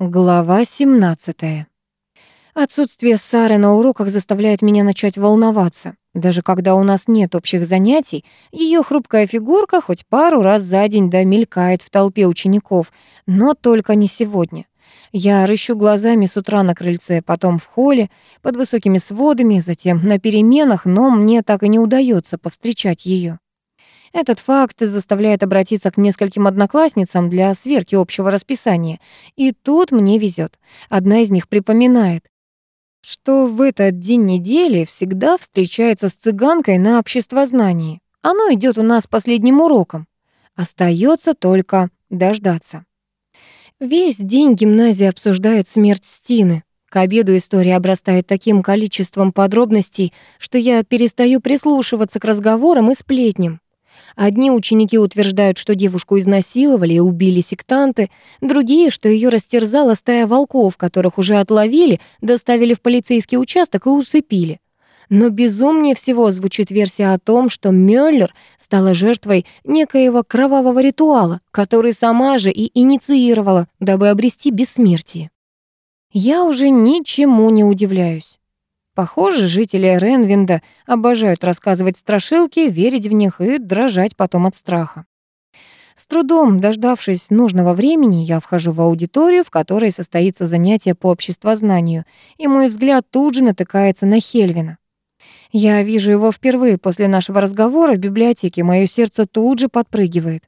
Глава 17. Отсутствие Сары на уроках заставляет меня начать волноваться. Даже когда у нас нет общих занятий, ее хрупкая фигурка хоть пару раз за день да мелькает в толпе учеников, но только не сегодня. Я рыщу глазами с утра на крыльце, потом в холле, под высокими сводами, затем на переменах, но мне так и не удается повстречать ее. Этот факт заставляет обратиться к нескольким одноклассницам для сверки общего расписания. И тут мне везет. Одна из них припоминает, что в этот день недели всегда встречается с цыганкой на обществознании. Оно идет у нас последним уроком. Остается только дождаться. Весь день гимназия обсуждает смерть Стины. К обеду история обрастает таким количеством подробностей, что я перестаю прислушиваться к разговорам и сплетням. Одни ученики утверждают, что девушку изнасиловали и убили сектанты, другие, что ее растерзала стая волков, которых уже отловили, доставили в полицейский участок и усыпили. Но безумнее всего звучит версия о том, что Мюллер стала жертвой некоего кровавого ритуала, который сама же и инициировала, дабы обрести бессмертие. Я уже ничему не удивляюсь. Похоже, жители Ренвинда обожают рассказывать страшилки, верить в них и дрожать потом от страха. С трудом дождавшись нужного времени, я вхожу в аудиторию, в которой состоится занятие по обществознанию, и мой взгляд тут же натыкается на Хельвина. Я вижу его впервые после нашего разговора в библиотеке, мое сердце тут же подпрыгивает.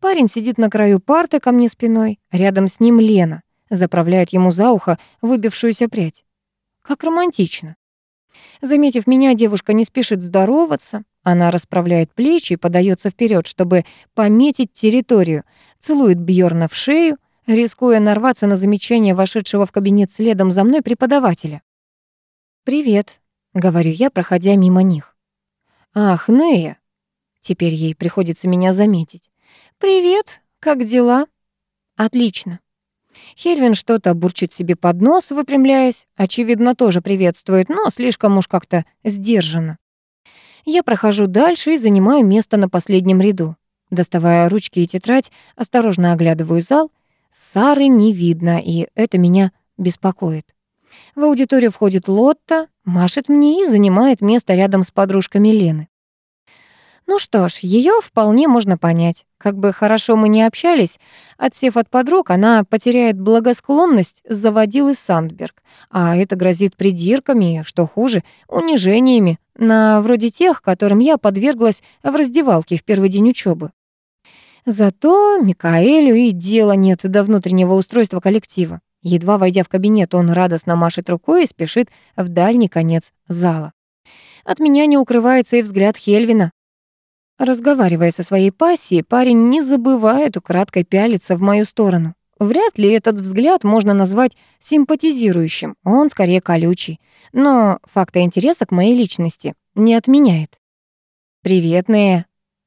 Парень сидит на краю парты ко мне спиной, рядом с ним Лена, заправляет ему за ухо выбившуюся прядь. Как романтично. Заметив меня, девушка не спешит здороваться. Она расправляет плечи и подается вперед, чтобы пометить территорию, целует Бьорна в шею, рискуя нарваться на замечание вошедшего в кабинет следом за мной преподавателя. «Привет», — говорю я, проходя мимо них. «Ах, Нея!» Теперь ей приходится меня заметить. «Привет, как дела?» «Отлично. Хельвин что-то бурчит себе под нос, выпрямляясь. Очевидно, тоже приветствует, но слишком уж как-то сдержанно. Я прохожу дальше и занимаю место на последнем ряду. Доставая ручки и тетрадь, осторожно оглядываю зал. Сары не видно, и это меня беспокоит. В аудиторию входит Лотта, машет мне и занимает место рядом с подружками Лены. Ну что ж, ее вполне можно понять. Как бы хорошо мы ни общались, отсев от подруг, она потеряет благосклонность заводил из Сандберг, а это грозит придирками, что хуже, унижениями, на вроде тех, которым я подверглась в раздевалке в первый день учебы. Зато Микаэлю и дела нет до внутреннего устройства коллектива. Едва войдя в кабинет, он радостно машет рукой и спешит в дальний конец зала. От меня не укрывается и взгляд Хельвина, Разговаривая со своей пассией, парень не забывает украдкой пялиться в мою сторону. Вряд ли этот взгляд можно назвать симпатизирующим, он скорее колючий. Но факта интереса к моей личности не отменяет. «Привет, Нея».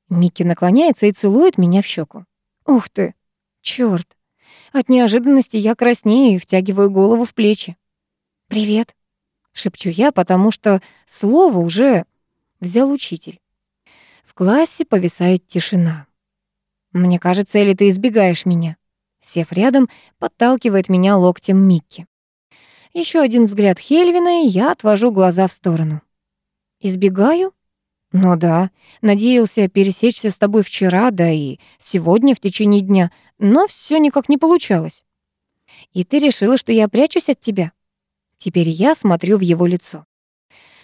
Микки наклоняется и целует меня в щеку. «Ух ты! Чёрт!» От неожиданности я краснею и втягиваю голову в плечи. «Привет!» — шепчу я, потому что слово уже взял учитель. Классе повисает тишина. «Мне кажется, или ты избегаешь меня?» Сев рядом, подталкивает меня локтем Микки. Еще один взгляд Хельвина, и я отвожу глаза в сторону. «Избегаю?» «Ну да, надеялся пересечься с тобой вчера, да и сегодня в течение дня, но все никак не получалось. И ты решила, что я прячусь от тебя?» Теперь я смотрю в его лицо.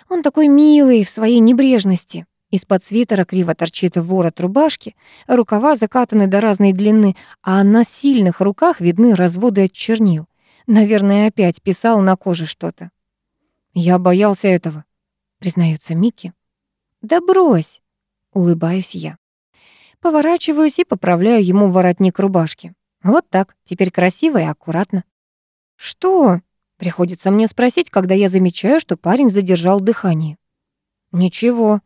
Он такой милый в своей небрежности. Из-под свитера криво торчит ворот рубашки, рукава закатаны до разной длины, а на сильных руках видны разводы от чернил. Наверное, опять писал на коже что-то. «Я боялся этого», — признается Микки. «Да брось!» — улыбаюсь я. Поворачиваюсь и поправляю ему воротник рубашки. Вот так, теперь красиво и аккуратно. «Что?» — приходится мне спросить, когда я замечаю, что парень задержал дыхание. «Ничего»,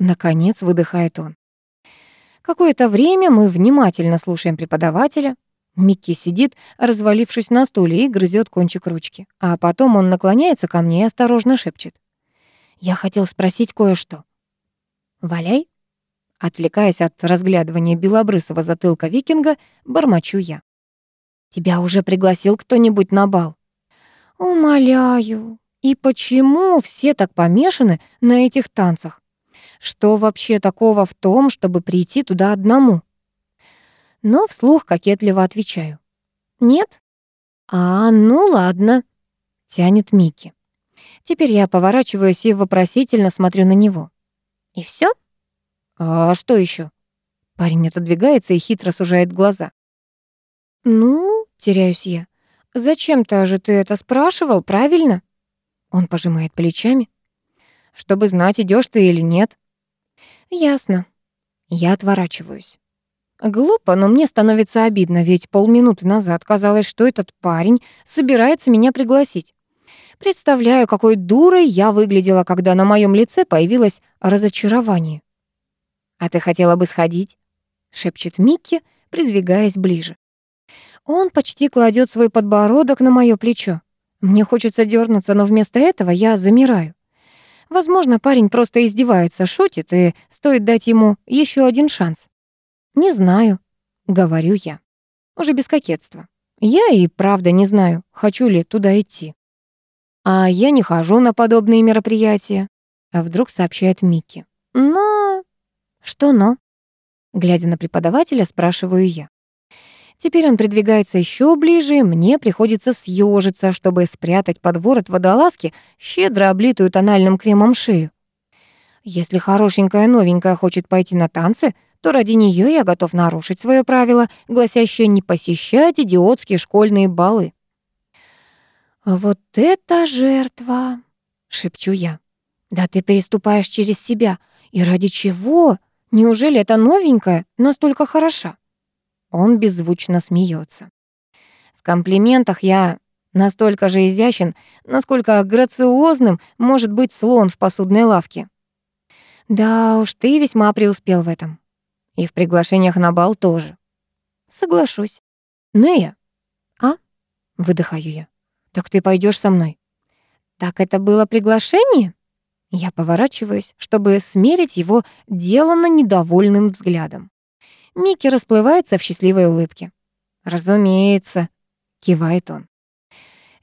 Наконец выдыхает он. Какое-то время мы внимательно слушаем преподавателя. Микки сидит, развалившись на стуле, и грызет кончик ручки. А потом он наклоняется ко мне и осторожно шепчет. «Я хотел спросить кое-что». «Валяй?» Отвлекаясь от разглядывания белобрысого затылка викинга, бормочу я. Тебя уже пригласил кто-нибудь на бал? Умоляю. И почему все так помешаны на этих танцах? Что вообще такого в том, чтобы прийти туда одному? Но вслух кокетливо отвечаю. Нет? А, ну ладно, тянет Микки. Теперь я поворачиваюсь и вопросительно смотрю на него. И все? А что еще? Парень отодвигается и хитро сужает глаза. Ну, теряюсь я. Зачем-то же ты это спрашивал, правильно? Он пожимает плечами. Чтобы знать, идешь ты или нет. Ясно. Я отворачиваюсь. Глупо, но мне становится обидно, ведь полминуты назад казалось, что этот парень собирается меня пригласить. Представляю, какой дурой я выглядела, когда на моем лице появилось разочарование. «А ты хотела бы сходить?» — шепчет Микки, придвигаясь ближе. Он почти кладет свой подбородок на моё плечо. Мне хочется дернуться, но вместо этого я замираю. Возможно, парень просто издевается, шутит, и стоит дать ему еще один шанс. «Не знаю», — говорю я. Уже без кокетства. Я и правда не знаю, хочу ли туда идти. А я не хожу на подобные мероприятия, а вдруг сообщает Микки. Но... Что но? Глядя на преподавателя, спрашиваю я. Теперь он придвигается еще ближе, мне приходится съежиться, чтобы спрятать под ворот водолазки щедро облитую тональным кремом шею. Если хорошенькая новенькая хочет пойти на танцы, то ради нее я готов нарушить свое правило, гласящее не посещать идиотские школьные балы. «Вот это жертва!» — шепчу я. «Да ты переступаешь через себя. И ради чего? Неужели эта новенькая настолько хороша?» Он беззвучно смеется. В комплиментах я настолько же изящен, насколько грациозным может быть слон в посудной лавке. Да уж, ты весьма преуспел в этом. И в приглашениях на бал тоже. Соглашусь. Нея. А? Выдыхаю я. Так ты пойдешь со мной. Так это было приглашение? Я поворачиваюсь, чтобы смерить его деланно недовольным взглядом. Микки расплывается в счастливой улыбке. «Разумеется», — кивает он.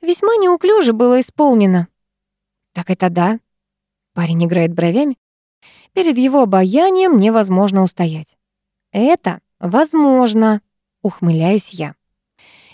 Весьма неуклюже было исполнено. «Так это да?» Парень играет бровями. Перед его обаянием невозможно устоять. «Это возможно», — ухмыляюсь я.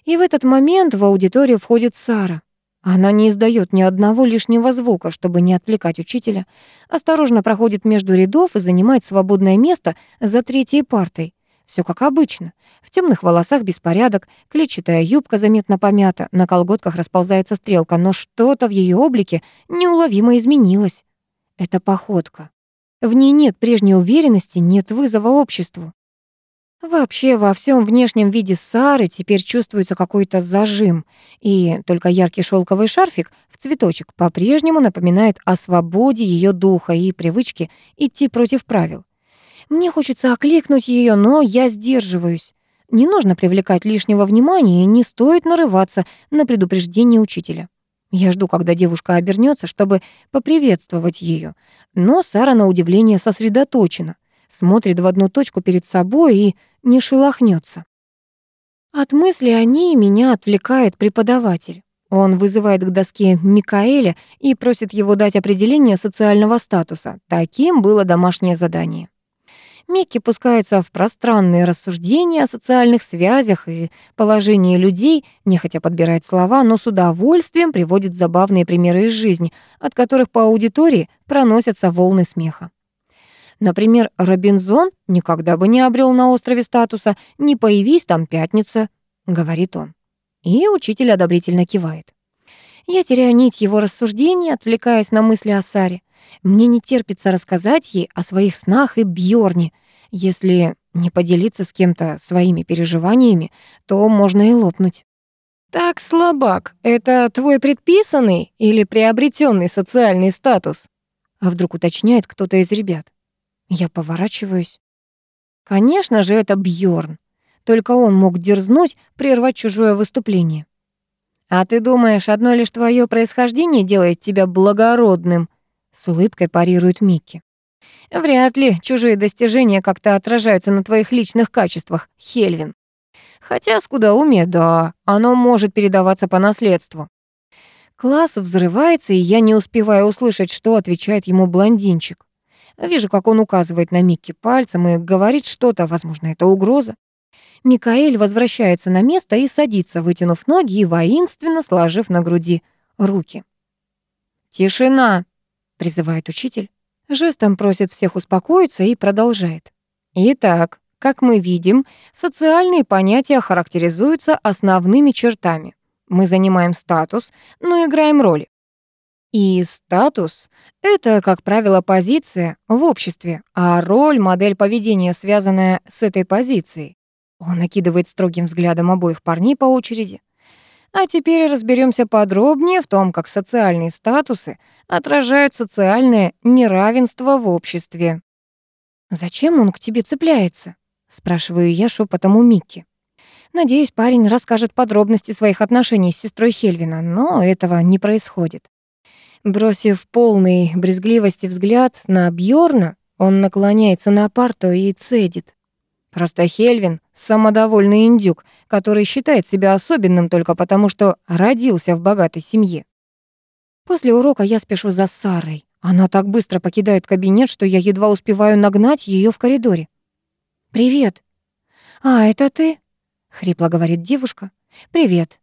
И в этот момент в аудиторию входит Сара. Она не издает ни одного лишнего звука, чтобы не отвлекать учителя. Осторожно проходит между рядов и занимает свободное место за третьей партой. Все как обычно. В темных волосах беспорядок, клетчатая юбка заметно помята, на колготках расползается стрелка, но что-то в ее облике неуловимо изменилось. Это походка. В ней нет прежней уверенности, нет вызова обществу. Вообще во всем внешнем виде Сары теперь чувствуется какой-то зажим, и только яркий шелковый шарфик в цветочек по-прежнему напоминает о свободе ее духа и привычке идти против правил. Мне хочется окликнуть ее, но я сдерживаюсь. Не нужно привлекать лишнего внимания и не стоит нарываться на предупреждение учителя. Я жду, когда девушка обернется, чтобы поприветствовать ее. Но Сара, на удивление, сосредоточена, смотрит в одну точку перед собой и не шелохнется. От мысли о ней меня отвлекает преподаватель. Он вызывает к доске Микаэля и просит его дать определение социального статуса. Таким было домашнее задание. Микки пускается в пространные рассуждения о социальных связях и положении людей, нехотя подбирает слова, но с удовольствием приводит забавные примеры из жизни, от которых по аудитории проносятся волны смеха. Например, Робинзон никогда бы не обрел на острове статуса «Не появись там пятница», — говорит он. И учитель одобрительно кивает. Я теряю нить его рассуждений, отвлекаясь на мысли о Саре. Мне не терпится рассказать ей о своих снах и Бьорне. Если не поделиться с кем-то своими переживаниями, то можно и лопнуть. «Так, слабак, это твой предписанный или приобретенный социальный статус?» А вдруг уточняет кто-то из ребят. Я поворачиваюсь. Конечно же, это Бьорн. Только он мог дерзнуть прервать чужое выступление. «А ты думаешь, одно лишь твое происхождение делает тебя благородным?» С улыбкой парирует Микки. Вряд ли чужие достижения как-то отражаются на твоих личных качествах, Хельвин. Хотя скудоумие, да, оно может передаваться по наследству. Класс взрывается, и я не успеваю услышать, что отвечает ему блондинчик. Вижу, как он указывает на Микки пальцем и говорит что-то, возможно, это угроза. Микаэль возвращается на место и садится, вытянув ноги и воинственно сложив на груди руки. «Тишина!» — призывает учитель. Жестом просит всех успокоиться и продолжает. «Итак, как мы видим, социальные понятия характеризуются основными чертами. Мы занимаем статус, но играем роли. И статус — это, как правило, позиция в обществе, а роль — модель поведения, связанная с этой позицией. Он накидывает строгим взглядом обоих парней по очереди. А теперь разберемся подробнее в том, как социальные статусы отражают социальное неравенство в обществе. «Зачем он к тебе цепляется?» — спрашиваю я шепотом у Микки. Надеюсь, парень расскажет подробности своих отношений с сестрой Хельвина, но этого не происходит. Бросив полный брезгливости взгляд на Бьорна, он наклоняется на парту и цедит. Просто Хельвин — самодовольный индюк, который считает себя особенным только потому, что родился в богатой семье. После урока я спешу за Сарой. Она так быстро покидает кабинет, что я едва успеваю нагнать ее в коридоре. «Привет». «А, это ты?» — хрипло говорит девушка. «Привет».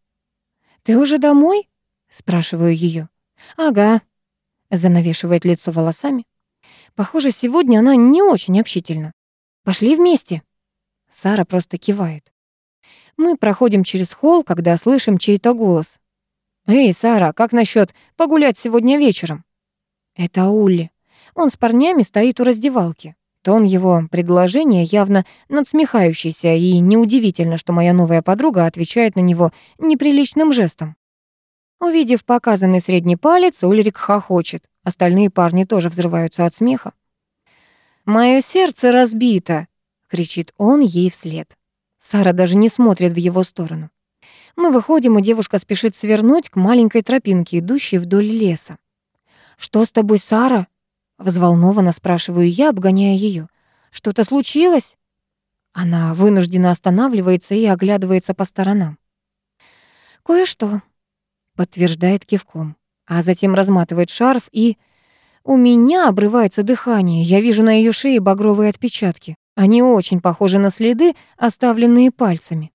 «Ты уже домой?» — спрашиваю ее. «Ага», — занавешивает лицо волосами. «Похоже, сегодня она не очень общительна. Пошли вместе». Сара просто кивает. Мы проходим через холл, когда слышим чей-то голос. «Эй, Сара, как насчет погулять сегодня вечером?» Это Улли. Он с парнями стоит у раздевалки. Тон его предложения явно надсмехающийся, и неудивительно, что моя новая подруга отвечает на него неприличным жестом. Увидев показанный средний палец, Ульрик хохочет. Остальные парни тоже взрываются от смеха. «Моё сердце разбито!» — кричит он ей вслед. Сара даже не смотрит в его сторону. Мы выходим, и девушка спешит свернуть к маленькой тропинке, идущей вдоль леса. «Что с тобой, Сара?» — взволнованно спрашиваю я, обгоняя ее. «Что-то случилось?» Она вынуждена останавливается и оглядывается по сторонам. «Кое-что», подтверждает кивком, а затем разматывает шарф и... У меня обрывается дыхание, я вижу на ее шее багровые отпечатки. Они очень похожи на следы, оставленные пальцами.